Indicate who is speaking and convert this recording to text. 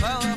Speaker 1: Well,